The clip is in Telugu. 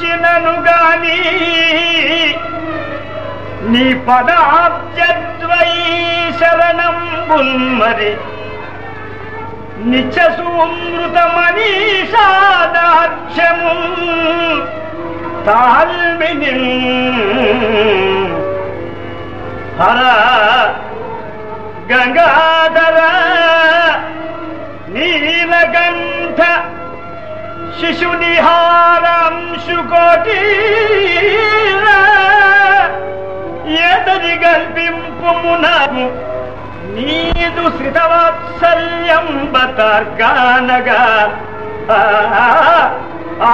తలచినను గాని నీ పదాబ్జద్వై శరణం మరి నిత్య సుమృత తాల్మిని హర గంగాధర నీలగంధ నీలకంఠ శిశునిహారాంశుకోటి ఏదరి గల్పింపుమునము నీదు శ్రితవాత్సల్యం బతార్గానగా ఆ, ఆ,